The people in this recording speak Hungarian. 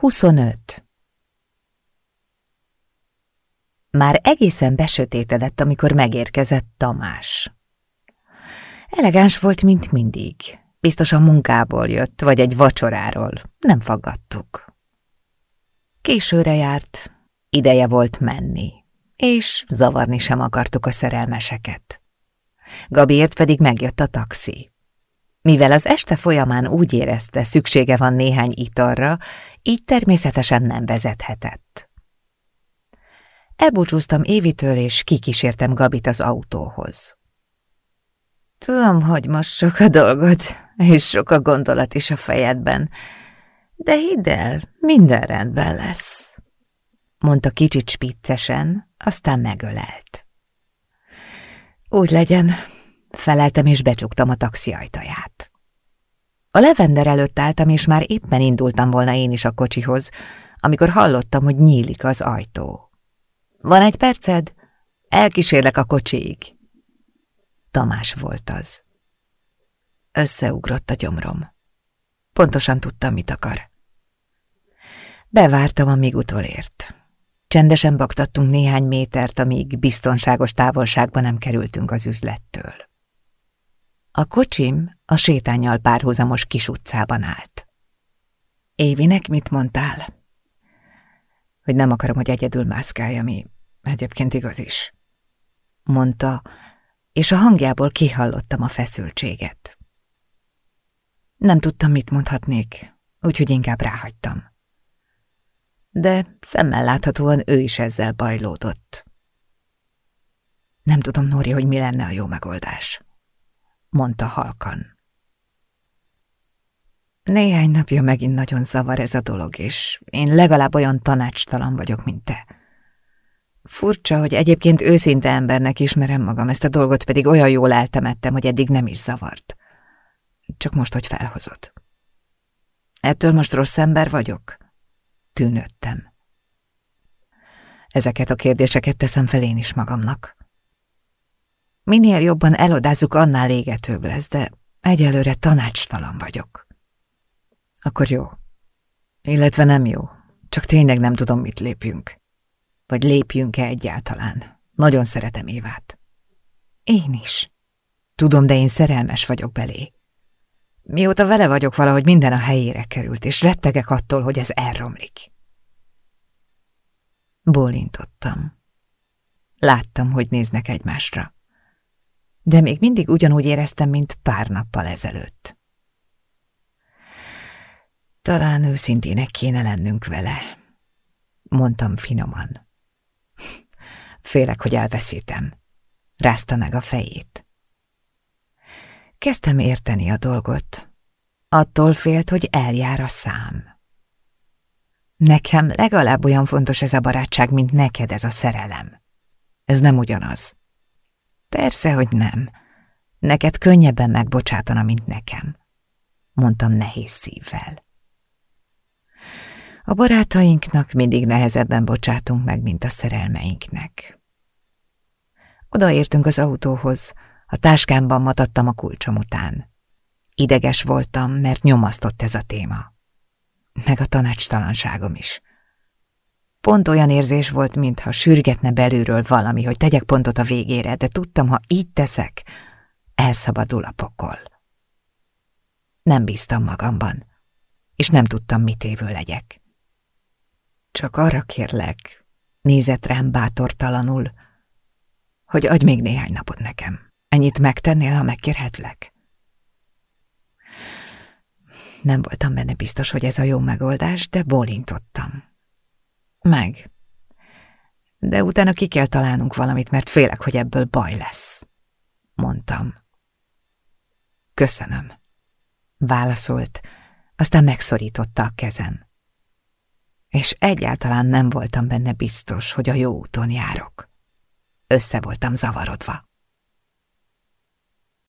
25. Már egészen besötétedett, amikor megérkezett Tamás. Elegáns volt, mint mindig. Biztosan munkából jött, vagy egy vacsoráról. Nem faggattuk. Későre járt, ideje volt menni, és zavarni sem akartuk a szerelmeseket. Gabiért pedig megjött a taxi. Mivel az este folyamán úgy érezte, szüksége van néhány italra, így természetesen nem vezethetett. Elbúcsúztam Évitől, és kikísértem Gabit az autóhoz. Tudom, hogy most sok a dolgod, és sok a gondolat is a fejedben, de hidd el, minden rendben lesz, mondta kicsit spiccesen, aztán megölelt. Úgy legyen, feleltem és becsuktam a taxi ajtaját. A levender előtt álltam, és már éppen indultam volna én is a kocsihoz, amikor hallottam, hogy nyílik az ajtó. Van egy perced? Elkísérlek a kocsiig. Tamás volt az. Összeugrott a gyomrom. Pontosan tudtam, mit akar. Bevártam, amíg utolért. Csendesen baktattunk néhány métert, amíg biztonságos távolságban nem kerültünk az üzlettől. A kocsim a sétányjal párhuzamos kis utcában állt. Évinek mit mondtál? Hogy nem akarom, hogy egyedül mászkálj, ami egyébként igaz is. Mondta, és a hangjából kihallottam a feszültséget. Nem tudtam, mit mondhatnék, úgyhogy inkább ráhagytam. De szemmel láthatóan ő is ezzel bajlódott. Nem tudom, Nóri, hogy mi lenne a jó megoldás, mondta halkan. Néhány napja megint nagyon zavar ez a dolog, és én legalább olyan tanácstalan vagyok, mint te. Furcsa, hogy egyébként őszinte embernek ismerem magam, ezt a dolgot pedig olyan jól eltemettem, hogy eddig nem is zavart. Csak most, hogy felhozod. Ettől most rossz ember vagyok? Tűnöttem. Ezeket a kérdéseket teszem fel én is magamnak. Minél jobban elodázzuk, annál égetőbb lesz, de egyelőre tanácstalan vagyok. Akkor jó. Illetve nem jó. Csak tényleg nem tudom, mit lépjünk. Vagy lépjünk-e egyáltalán. Nagyon szeretem Évát. Én is. Tudom, de én szerelmes vagyok belé. Mióta vele vagyok, valahogy minden a helyére került, és rettegek attól, hogy ez elromlik. Bólintottam. Láttam, hogy néznek egymásra. De még mindig ugyanúgy éreztem, mint pár nappal ezelőtt. Talán őszintének kéne lennünk vele, mondtam finoman. Félek, hogy elveszítem. Rázta meg a fejét. Kezdtem érteni a dolgot. Attól félt, hogy eljár a szám. Nekem legalább olyan fontos ez a barátság, mint neked ez a szerelem. Ez nem ugyanaz. Persze, hogy nem. Neked könnyebben megbocsátana, mint nekem, mondtam nehéz szívvel. A barátainknak mindig nehezebben bocsátunk meg, mint a szerelmeinknek. Odaértünk az autóhoz, a táskámban matattam a kulcsom után. Ideges voltam, mert nyomasztott ez a téma. Meg a tanácstalanságom is. Pont olyan érzés volt, mintha sürgetne belülről valami, hogy tegyek pontot a végére, de tudtam, ha így teszek, elszabadul a pokol. Nem bíztam magamban, és nem tudtam, mit évő legyek. Csak arra kérlek, nézett rám bátortalanul, hogy adj még néhány napot nekem. Ennyit megtennél, ha megkérhetlek? Nem voltam benne biztos, hogy ez a jó megoldás, de bólintottam. Meg. De utána ki kell találnunk valamit, mert félek, hogy ebből baj lesz. Mondtam. Köszönöm. Válaszolt, aztán megszorította a kezem. És egyáltalán nem voltam benne biztos, hogy a jó úton járok. Össze voltam zavarodva.